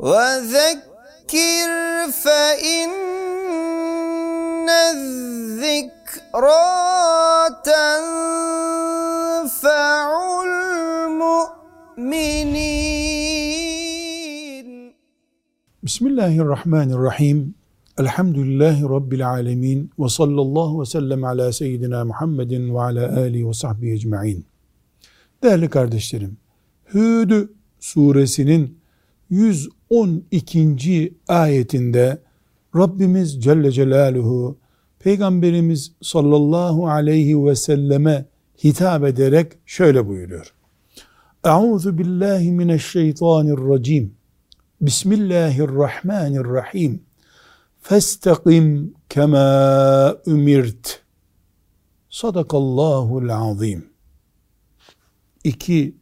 وذكر فإن الذكرى تنفع المؤمنين بسم الله الرحمن الرحيم Elhamdülillahi Rabbil alemin ve sallallahu ve sellem ala seyyidina Muhammedin ve ala alihi ve sahbihi ecma'in. Değerli kardeşlerim, Hud suresinin 112. ayetinde Rabbimiz Celle Celaluhu Peygamberimiz sallallahu aleyhi ve selleme hitap ederek şöyle buyuruyor. Euzu billahi mineşşeytanirracim. Bismillahirrahmanirrahim. Festakim kema ümirt. Sadakallahul azim. İki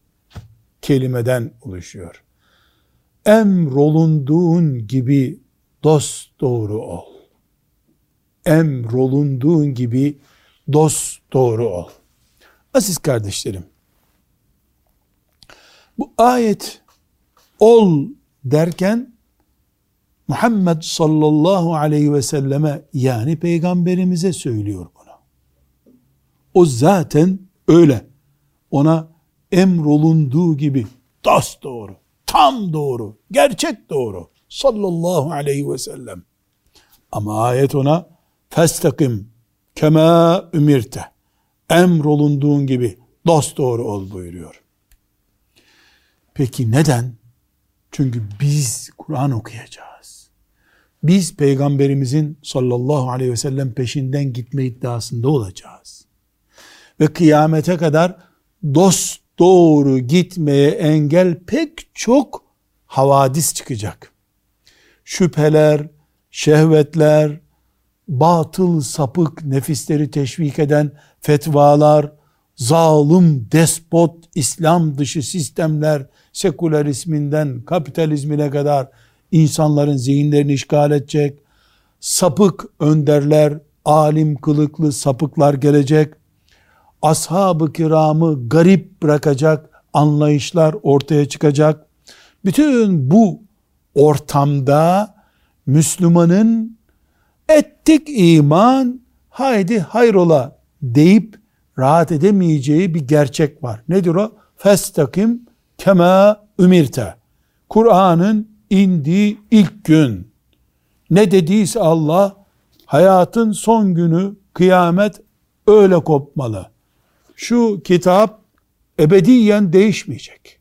kelimeden oluşuyor. Emrolunduğun gibi dost doğru ol. Emrolunduğun gibi dost doğru ol. Aziz kardeşlerim, bu ayet ol derken Muhammed sallallahu aleyhi ve selleme yani peygamberimize söylüyor bunu. O zaten öyle. Ona emrolunduğu gibi dost doğru, tam doğru, gerçek doğru sallallahu aleyhi ve sellem. Ama ayet ona festakim kema ümirte emrolunduğun gibi dost doğru ol buyuruyor. Peki neden? Çünkü biz Kur'an okuyacağız. Biz peygamberimizin sallallahu aleyhi ve sellem peşinden gitme iddiasında olacağız. Ve kıyamete kadar dost doğru gitmeye engel pek çok havadis çıkacak. Şüpheler, şehvetler, batıl sapık nefisleri teşvik eden fetvalar, zalim, despot, İslam dışı sistemler, sekülerizminden kapitalizmine kadar insanların zihinlerini işgal edecek, sapık önderler, alim kılıklı sapıklar gelecek, ashab-ı kiramı garip bırakacak anlayışlar ortaya çıkacak. Bütün bu ortamda Müslümanın ettik iman haydi hayrola deyip rahat edemeyeceği bir gerçek var. Nedir o? Festakim kema ümirte. Kur'an'ın indiği ilk gün ne dediyse Allah hayatın son günü kıyamet öyle kopmalı. Şu kitap ebediyen değişmeyecek.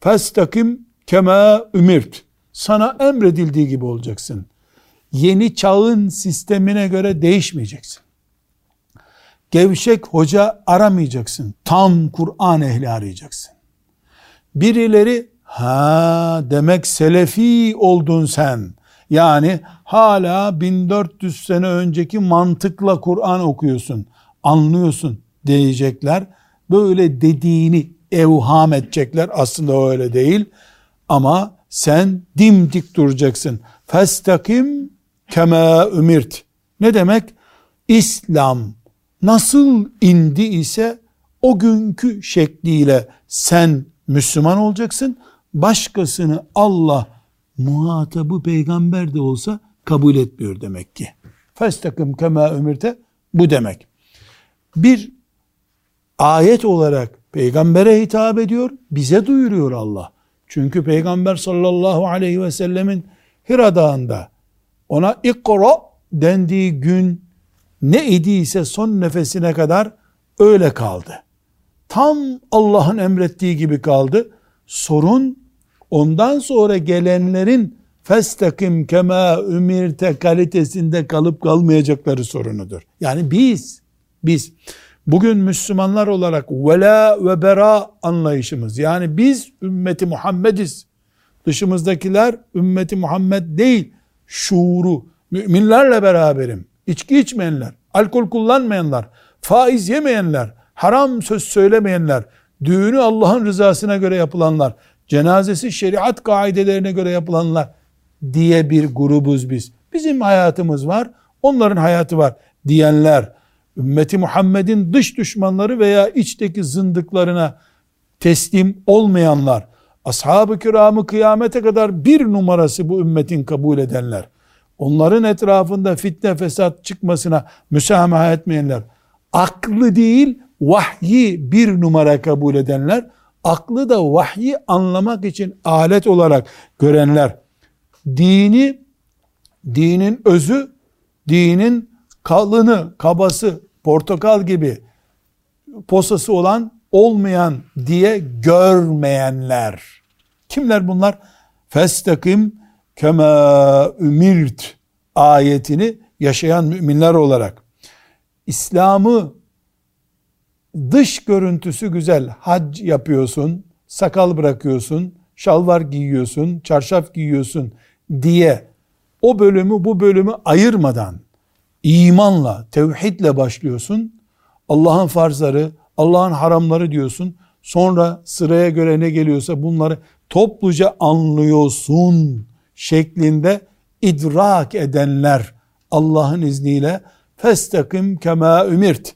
Festakim kema ümirt. Sana emredildiği gibi olacaksın. Yeni çağın sistemine göre değişmeyeceksin. Gevşek hoca aramayacaksın. Tam Kur'an ehli arayacaksın. Birileri ha demek selefi oldun sen. Yani hala 1400 sene önceki mantıkla Kur'an okuyorsun, anlıyorsun diyecekler. Böyle dediğini evham edecekler. Aslında öyle değil. Ama sen dimdik duracaksın. Festakim kema ümirt. Ne demek? İslam nasıl indi ise o günkü şekliyle sen Müslüman olacaksın. Başkasını Allah muhatabı peygamber de olsa kabul etmiyor demek ki. Festakım kema ömürte bu demek. Bir ayet olarak peygambere hitap ediyor, bize duyuruyor Allah. Çünkü peygamber sallallahu aleyhi ve sellemin Hira Dağı'nda ona ikra dendiği gün ne idiyse son nefesine kadar öyle kaldı. Tam Allah'ın emrettiği gibi kaldı. Sorun ondan sonra gelenlerin festakim kema ümirte kalitesinde kalıp kalmayacakları sorunudur. Yani biz, biz bugün Müslümanlar olarak vela ve bera anlayışımız yani biz ümmeti Muhammediz. Dışımızdakiler ümmeti Muhammed değil. Şuuru, müminlerle beraberim. İçki içmeyenler, alkol kullanmayanlar, faiz yemeyenler, haram söz söylemeyenler, düğünü Allah'ın rızasına göre yapılanlar, cenazesi şeriat kaidelerine göre yapılanlar diye bir grubuz biz. Bizim hayatımız var, onların hayatı var diyenler, ümmeti Muhammed'in dış düşmanları veya içteki zındıklarına teslim olmayanlar, ashab-ı kiramı kıyamete kadar bir numarası bu ümmetin kabul edenler, onların etrafında fitne fesat çıkmasına müsamaha etmeyenler, aklı değil vahyi bir numara kabul edenler, aklı da vahyi anlamak için alet olarak görenler, dini, dinin özü, dinin kalını, kabası, portakal gibi posası olan, olmayan diye görmeyenler. Kimler bunlar? Festakim kema ümirt ayetini yaşayan müminler olarak İslam'ı dış görüntüsü güzel hac yapıyorsun, sakal bırakıyorsun, şalvar giyiyorsun, çarşaf giyiyorsun diye o bölümü bu bölümü ayırmadan imanla, tevhidle başlıyorsun. Allah'ın farzları, Allah'ın haramları diyorsun. Sonra sıraya göre ne geliyorsa bunları topluca anlıyorsun şeklinde idrak edenler Allah'ın izniyle festakim kema ümirt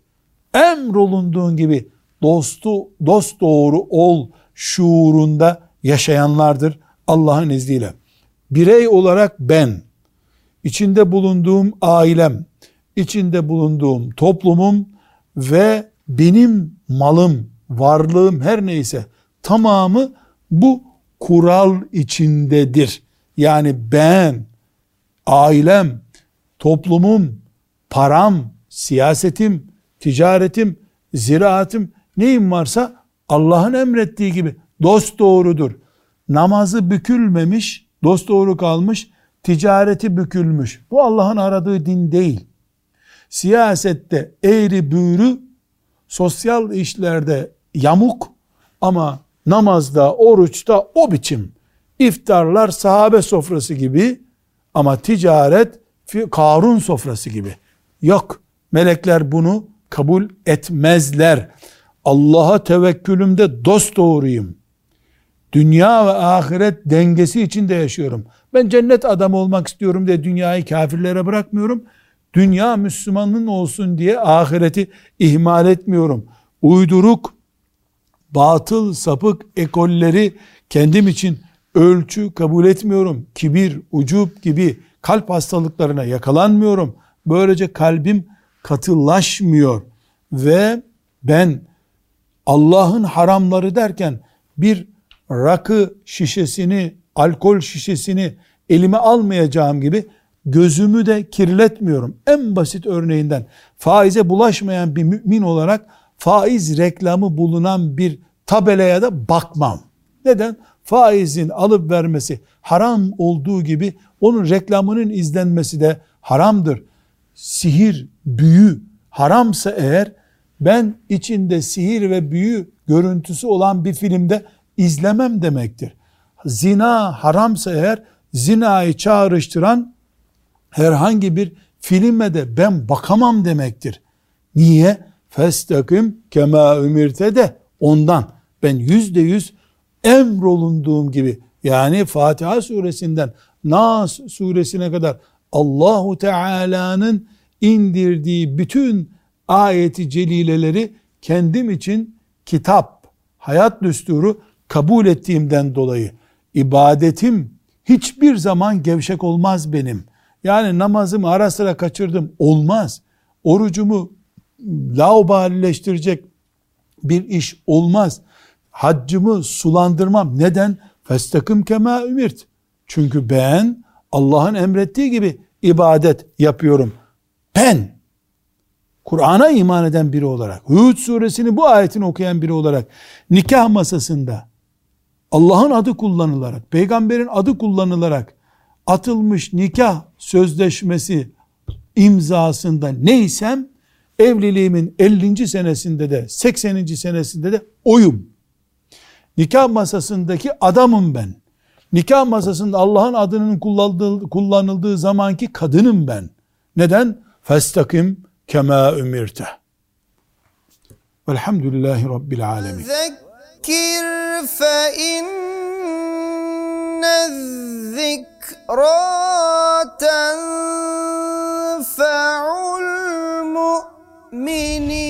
emrolunduğun gibi dostu dost doğru ol şuurunda yaşayanlardır Allah'ın izniyle. Birey olarak ben, içinde bulunduğum ailem, içinde bulunduğum toplumum ve benim malım, varlığım her neyse tamamı bu kural içindedir. Yani ben, ailem, toplumum, param, siyasetim, ticaretim, ziraatim neyim varsa Allah'ın emrettiği gibi dost doğrudur. Namazı bükülmemiş, dost doğru kalmış, ticareti bükülmüş. Bu Allah'ın aradığı din değil. Siyasette eğri büğrü, sosyal işlerde yamuk ama namazda, oruçta o biçim. İftarlar sahabe sofrası gibi ama ticaret Karun sofrası gibi. Yok. Melekler bunu kabul etmezler. Allah'a tevekkülümde dost doğruyum. Dünya ve ahiret dengesi içinde yaşıyorum. Ben cennet adamı olmak istiyorum diye dünyayı kafirlere bırakmıyorum. Dünya Müslümanın olsun diye ahireti ihmal etmiyorum. Uyduruk, batıl, sapık ekolleri kendim için ölçü kabul etmiyorum. Kibir, ucup gibi kalp hastalıklarına yakalanmıyorum. Böylece kalbim katılaşmıyor ve ben Allah'ın haramları derken bir rakı şişesini, alkol şişesini elime almayacağım gibi gözümü de kirletmiyorum. En basit örneğinden faize bulaşmayan bir mümin olarak faiz reklamı bulunan bir tabelaya da bakmam. Neden? Faizin alıp vermesi haram olduğu gibi onun reklamının izlenmesi de haramdır. Sihir, büyü haramsa eğer ben içinde sihir ve büyü görüntüsü olan bir filmde izlemem demektir. Zina haramsa eğer zinayı çağrıştıran herhangi bir filme de ben bakamam demektir. Niye? Festakim kema ümirte de ondan. Ben yüzde yüz emrolunduğum gibi yani Fatiha suresinden Nas suresine kadar Allahu Teala'nın indirdiği bütün ayeti celileleri kendim için kitap, hayat düsturu kabul ettiğimden dolayı ibadetim hiçbir zaman gevşek olmaz benim. Yani namazımı ara sıra kaçırdım olmaz. Orucumu laubalileştirecek bir iş olmaz. Haccımı sulandırmam. Neden? Festakım kema ümirt. Çünkü ben Allah'ın emrettiği gibi ibadet yapıyorum. Ben Kur'an'a iman eden biri olarak, Hud suresini bu ayetini okuyan biri olarak nikah masasında Allah'ın adı kullanılarak, peygamberin adı kullanılarak atılmış nikah sözleşmesi imzasında neysem evliliğimin 50. senesinde de 80. senesinde de oyum. Nikah masasındaki adamım ben. Nikah masasında Allah'ın adının kullanıldığı, zamanki kadınım ben. Neden? Festakim kema ümirte. Velhamdülillahi Rabbil alemin. فذكر فإن الذكرى تنفع المؤمنين.